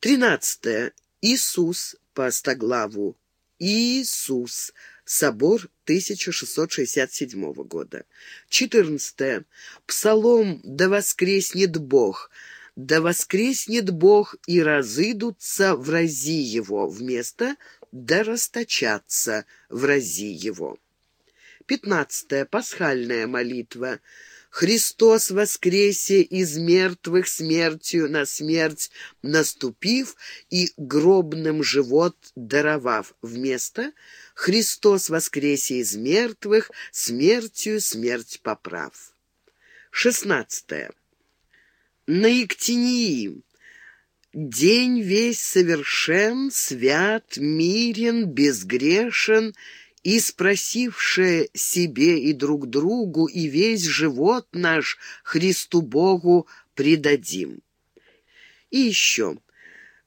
Тринадцатое. Иисус по Стоглаву. Иисус. Собор 1667 года. Четырнадцатое. Псалом «Да воскреснет Бог». «Да воскреснет Бог, и разыдутся в рази Его» вместо «Да расточатся в рази Его». Пятнадцатое. Пасхальная молитва. Христос воскресе из мертвых смертью на смерть наступив и гробным живот даровав. Вместо Христос воскресе из мертвых смертью смерть поправ. Шестнадцатое. На Ектинии. День весь совершен, свят, мирен, безгрешен и спросившие себе и друг другу, и весь живот наш Христу Богу предадим. И еще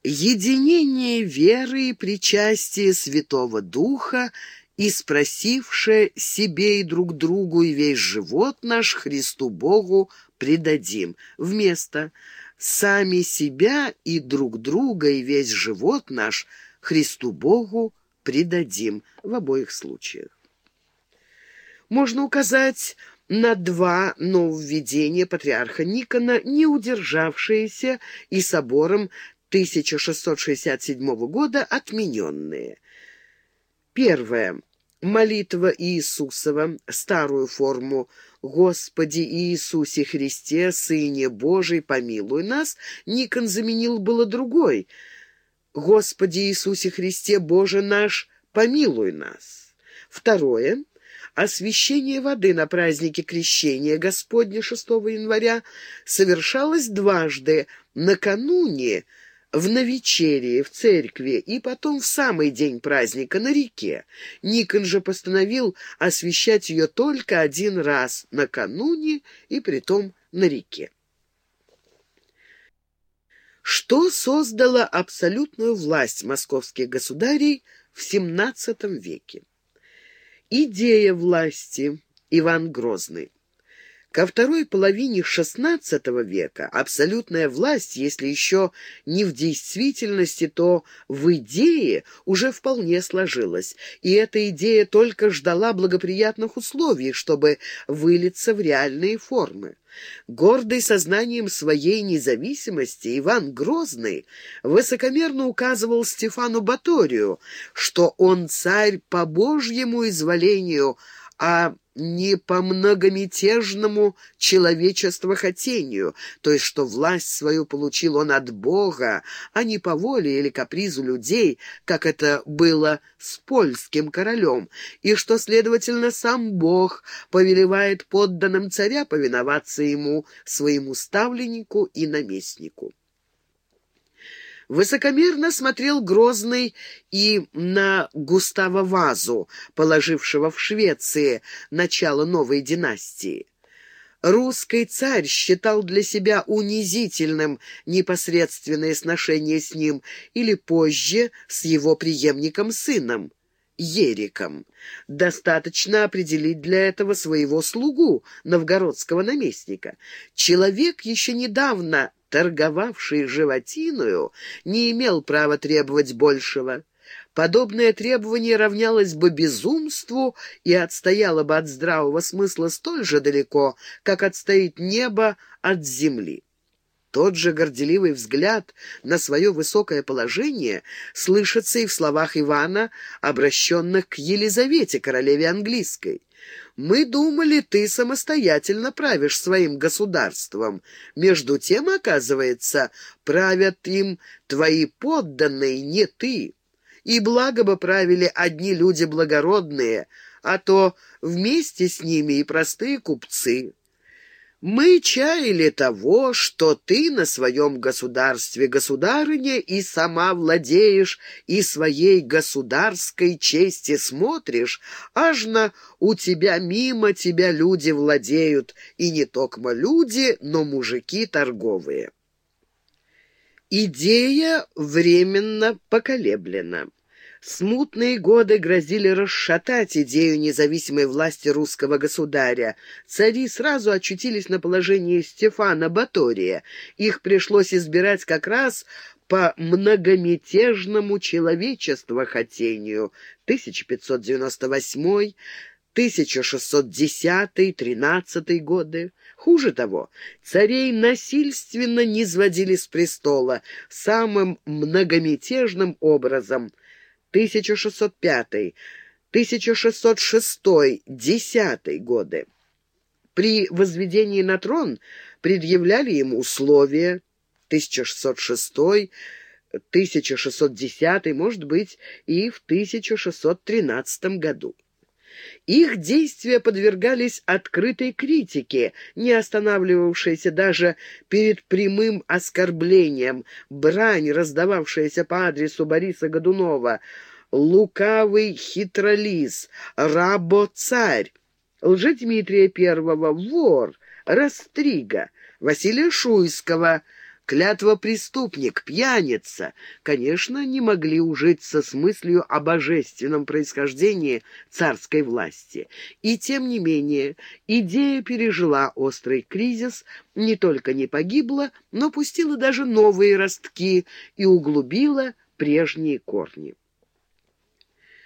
единение веры и причастие Святого Духа и спросившие себе и друг другу и весь живот наш Христу Богу предадим. Вместо «сами себя и друг друга и весь живот наш Христу Богу предадим» придадим в обоих случаях. Можно указать на два нововведения патриарха Никона, не удержавшиеся и собором 1667 года отмененные. Первое. Молитва Иисусова, старую форму «Господи Иисусе Христе, Сыне Божий, помилуй нас», Никон заменил было другой – Господи Иисусе Христе, Боже наш, помилуй нас. Второе. Освящение воды на празднике Крещения Господня 6 января совершалось дважды, накануне в новечерии в церкви и потом в самый день праздника на реке. Никон же постановил освящать ее только один раз, накануне и притом на реке что создало абсолютную власть московских государей в XVII веке. Идея власти Иван Грозный. Ко второй половине XVI века абсолютная власть, если еще не в действительности, то в идее уже вполне сложилась, и эта идея только ждала благоприятных условий, чтобы вылиться в реальные формы. Гордый сознанием своей независимости, Иван Грозный высокомерно указывал Стефану Баторию, что он царь по Божьему изволению, а не по многомятежному человечествохотению, то есть что власть свою получил он от Бога, а не по воле или капризу людей, как это было с польским королем, и что, следовательно, сам Бог повелевает подданным царя повиноваться ему, своему ставленнику и наместнику. Высокомерно смотрел Грозный и на Густава Вазу, положившего в Швеции начало новой династии. Русский царь считал для себя унизительным непосредственное сношение с ним или позже с его преемником-сыном. Ериком. Достаточно определить для этого своего слугу, новгородского наместника. Человек еще недавно торговавший животиною, не имел права требовать большего. Подобное требование равнялось бы безумству и отстояло бы от здравого смысла столь же далеко, как отстоит небо от земли. Тот же горделивый взгляд на свое высокое положение слышится и в словах Ивана, обращенных к Елизавете, королеве английской. Мы думали, ты самостоятельно правишь своим государством. Между тем, оказывается, правят им твои подданные, не ты. И благо бы правили одни люди благородные, а то вместе с ними и простые купцы». Мы чаяли того, что ты на своем государстве, государыня, и сама владеешь, и своей государской чести смотришь, аж на у тебя мимо тебя люди владеют, и не только люди, но мужики торговые. Идея временно поколеблена. Смутные годы грозили расшатать идею независимой власти русского государя. Цари сразу очутились на положении Стефана Батория. Их пришлось избирать как раз по многомятежному человечествохотению 1598 1610-13 годы. Хуже того, царей насильственно низводили с престола самым многомятежным образом 1605 1606-10 годы. При возведении на трон предъявляли ему условия 1606 1610, может быть, и в 1613 году. Их действия подвергались открытой критике, не останавливавшейся даже перед прямым оскорблением, брань, раздававшаяся по адресу Бориса Годунова, лукавый хитролиз, рабо-царь, лжедмитрия Первого, вор, Растрига, Василия Шуйского — клятва преступник, пьяница, конечно, не могли ужиться с мыслью о божественном происхождении царской власти. И тем не менее, идея пережила острый кризис, не только не погибла, но пустила даже новые ростки и углубила прежние корни.